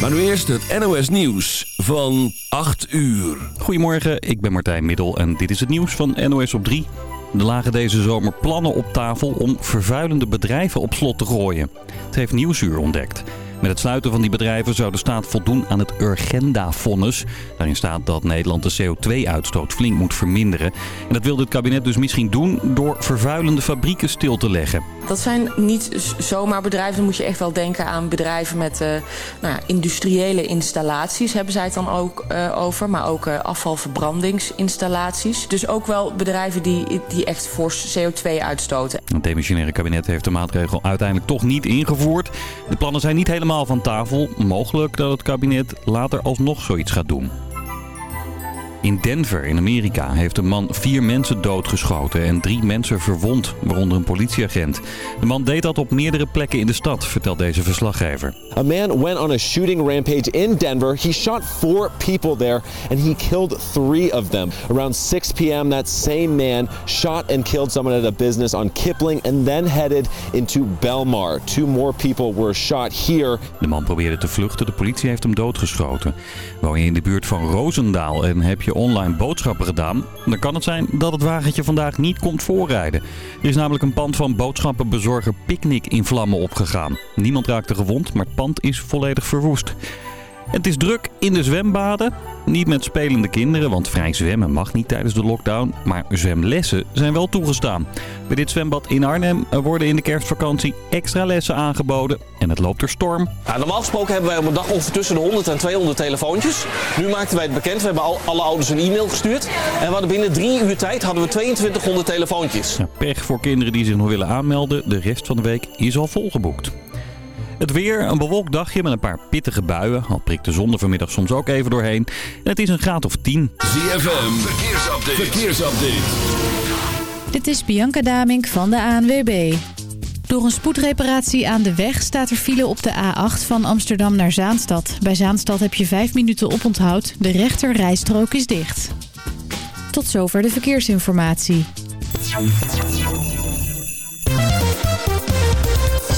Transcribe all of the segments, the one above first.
Maar nu eerst het NOS Nieuws van 8 uur. Goedemorgen, ik ben Martijn Middel en dit is het nieuws van NOS op 3. Er lagen deze zomer plannen op tafel om vervuilende bedrijven op slot te gooien. Het heeft Nieuwsuur ontdekt. Met het sluiten van die bedrijven zou de staat voldoen aan het Urgenda-vonnis. Daarin staat dat Nederland de CO2-uitstoot flink moet verminderen. En dat wil dit kabinet dus misschien doen door vervuilende fabrieken stil te leggen. Dat zijn niet zomaar bedrijven. Dan moet je echt wel denken aan bedrijven met uh, nou, industriële installaties. Hebben zij het dan ook uh, over. Maar ook uh, afvalverbrandingsinstallaties. Dus ook wel bedrijven die, die echt fors CO2 uitstoten. Het demissionaire kabinet heeft de maatregel uiteindelijk toch niet ingevoerd. De plannen zijn niet helemaal van tafel. Mogelijk dat het kabinet later alsnog zoiets gaat doen. In Denver in Amerika heeft een man vier mensen doodgeschoten en drie mensen verwond, waaronder een politieagent. De man deed dat op meerdere plekken in de stad, vertelt deze verslaggever. A man went on a shooting rampage in Denver. He shot four people there and he killed three of them. Around 6 p.m. that same man shot and killed someone at a business on Kipling and then headed into Belmar. Two more people were shot here. De man probeerde te vluchten, de politie heeft hem doodgeschoten. Woon je in de buurt van Roosendaal en heb je online boodschappen gedaan, dan kan het zijn dat het wagentje vandaag niet komt voorrijden. Er is namelijk een pand van boodschappenbezorger Picnic in vlammen opgegaan. Niemand raakte gewond, maar het pand is volledig verwoest. Het is druk in de zwembaden. Niet met spelende kinderen, want vrij zwemmen mag niet tijdens de lockdown. Maar zwemlessen zijn wel toegestaan. Bij dit zwembad in Arnhem worden in de kerstvakantie extra lessen aangeboden. En het loopt er storm. Ja, normaal gesproken hebben wij op een dag ongeveer tussen de 100 en 200 telefoontjes. Nu maakten wij het bekend. We hebben al, alle ouders een e-mail gestuurd. En we hadden binnen drie uur tijd hadden we 2200 telefoontjes. Ja, pech voor kinderen die zich nog willen aanmelden. De rest van de week is al volgeboekt. Het weer, een bewolkt dagje met een paar pittige buien. Al prikt de zon er vanmiddag soms ook even doorheen. En het is een graad of 10. ZFM, verkeersupdate. verkeersupdate. Dit is Bianca Damink van de ANWB. Door een spoedreparatie aan de weg staat er file op de A8 van Amsterdam naar Zaanstad. Bij Zaanstad heb je 5 minuten oponthoud. De rechter rijstrook is dicht. Tot zover de verkeersinformatie.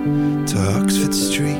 To Oxford Street,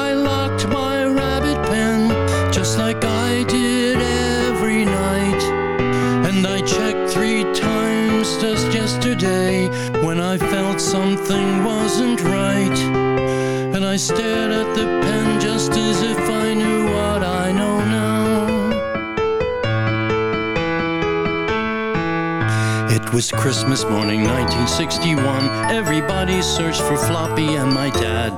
something wasn't right. And I stared at the pen just as if I knew what I know now. It was Christmas morning 1961. Everybody searched for Floppy and my dad.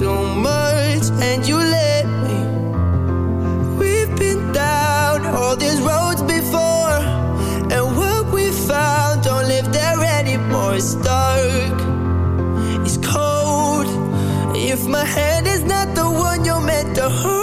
Too much and you let me. We've been down all these roads before, and what we found don't live there anymore. It's dark it's cold if my hand is not the one you're meant to hold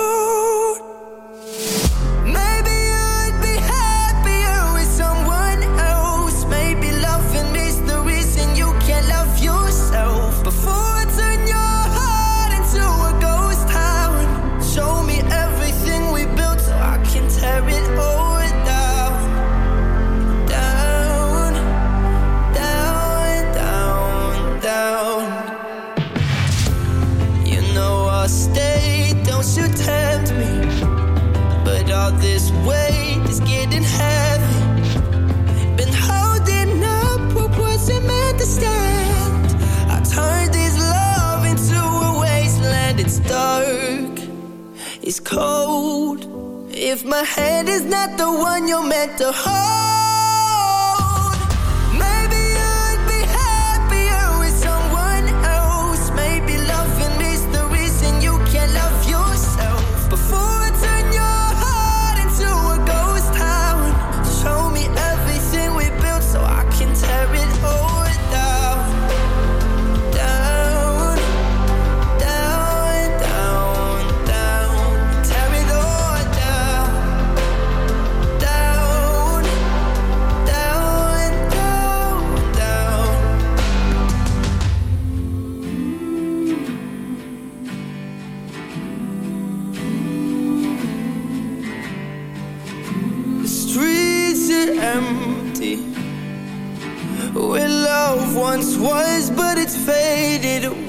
cold. If my hand is not the one you're meant to hold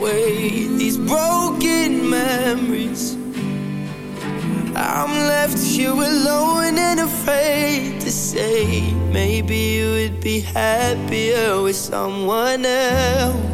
away these broken memories. I'm left here alone and afraid to say, maybe you would be happier with someone else.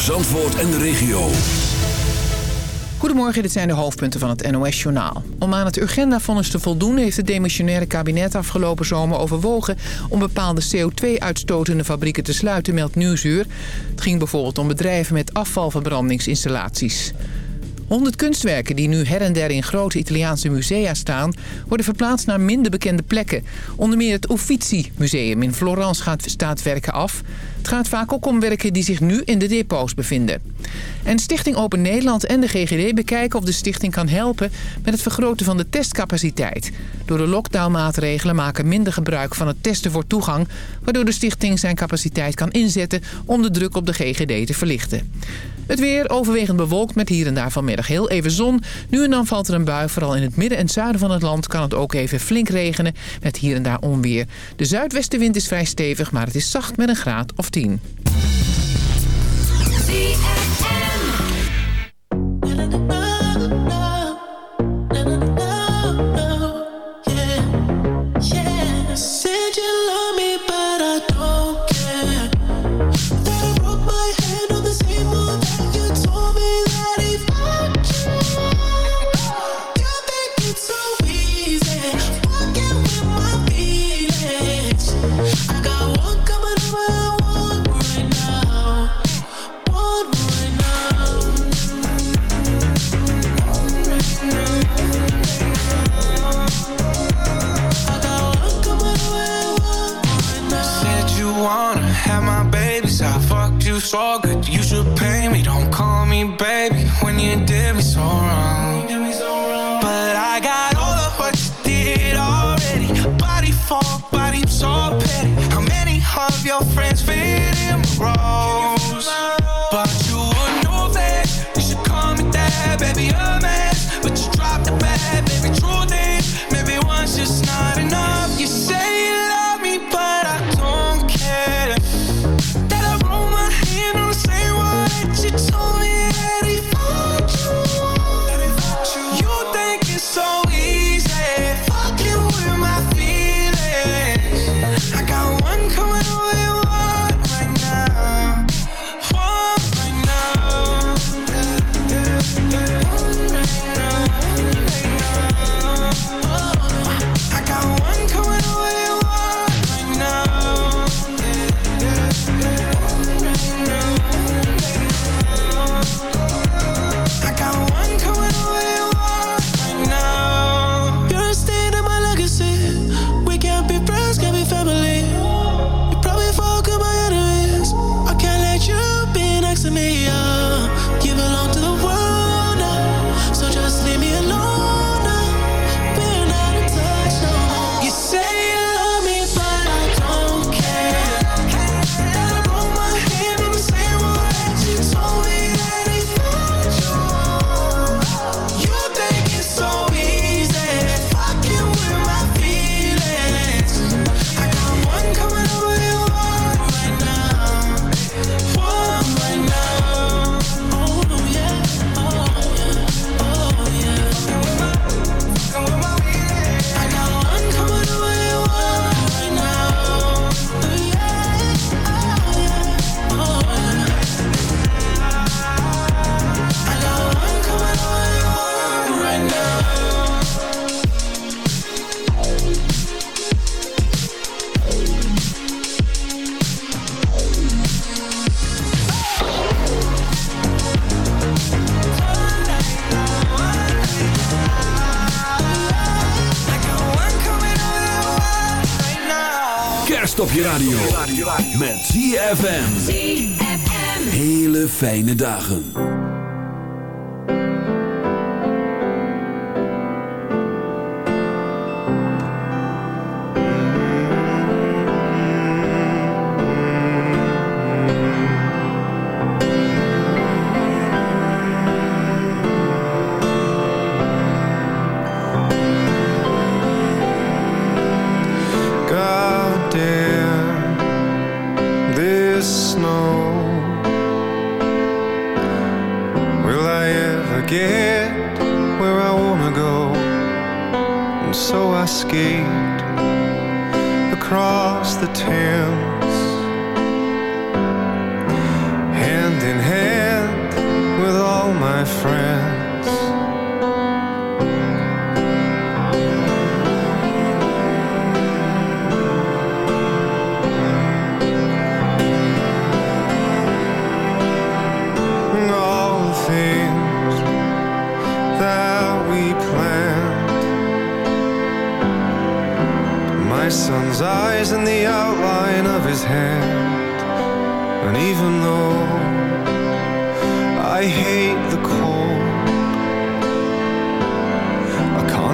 Zandvoort en de regio. Goedemorgen, dit zijn de hoofdpunten van het NOS-journaal. Om aan het Urgenda-vonnis te voldoen heeft het demissionaire kabinet afgelopen zomer overwogen... om bepaalde CO2-uitstotende fabrieken te sluiten, meldt Nieuwsuur. Het ging bijvoorbeeld om bedrijven met afvalverbrandingsinstallaties. 100 kunstwerken die nu her en der in grote Italiaanse musea staan... worden verplaatst naar minder bekende plekken. Onder meer het Uffizi Museum in Florence gaat, staat werken af. Het gaat vaak ook om werken die zich nu in de depots bevinden. En Stichting Open Nederland en de GGD bekijken of de stichting kan helpen... met het vergroten van de testcapaciteit. Door de lockdownmaatregelen maken minder gebruik van het testen voor toegang... waardoor de stichting zijn capaciteit kan inzetten om de druk op de GGD te verlichten. Het weer overwegend bewolkt met hier en daar vanmiddag heel even zon. Nu en dan valt er een bui. Vooral in het midden en zuiden van het land kan het ook even flink regenen. Met hier en daar onweer. De zuidwestenwind is vrij stevig, maar het is zacht met een graad of 10. Said you so good, you should pay me. Don't call me baby when you did me so wrong. But I got all of what you did already. Body for body, so petty. How many of your friends fit in my dagen.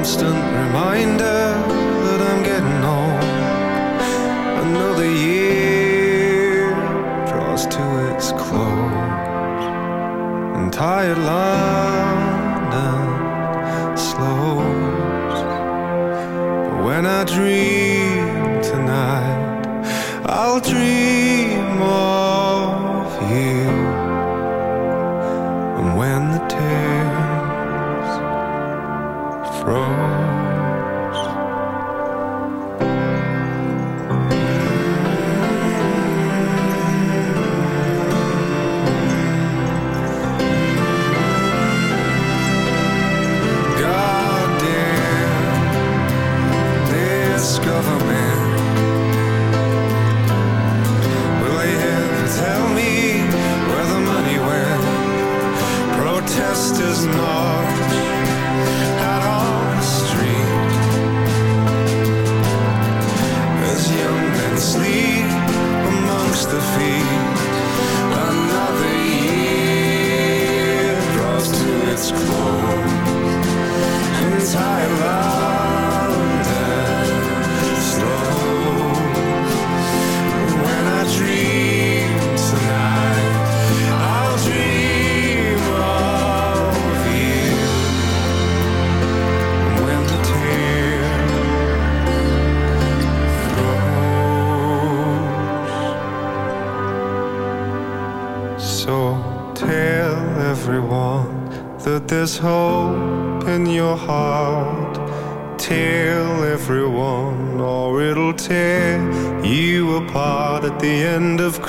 constant reminder that I'm getting old. Another year draws to its close. And tired lines.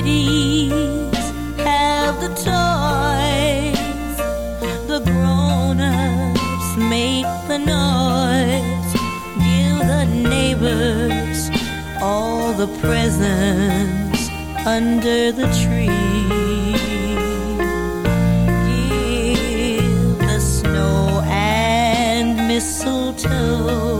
kiddies have the toys. The grown-ups make the noise. Give the neighbors all the presents under the tree. Give the snow and mistletoe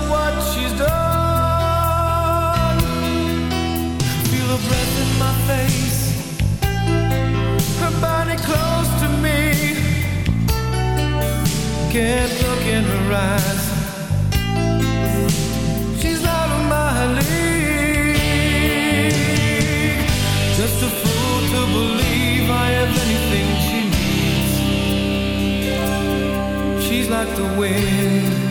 Breath in my face, her body close to me. Can't look in her eyes. She's of my league. Just a fool to believe I have anything she needs. She's like the wind.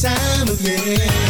time again.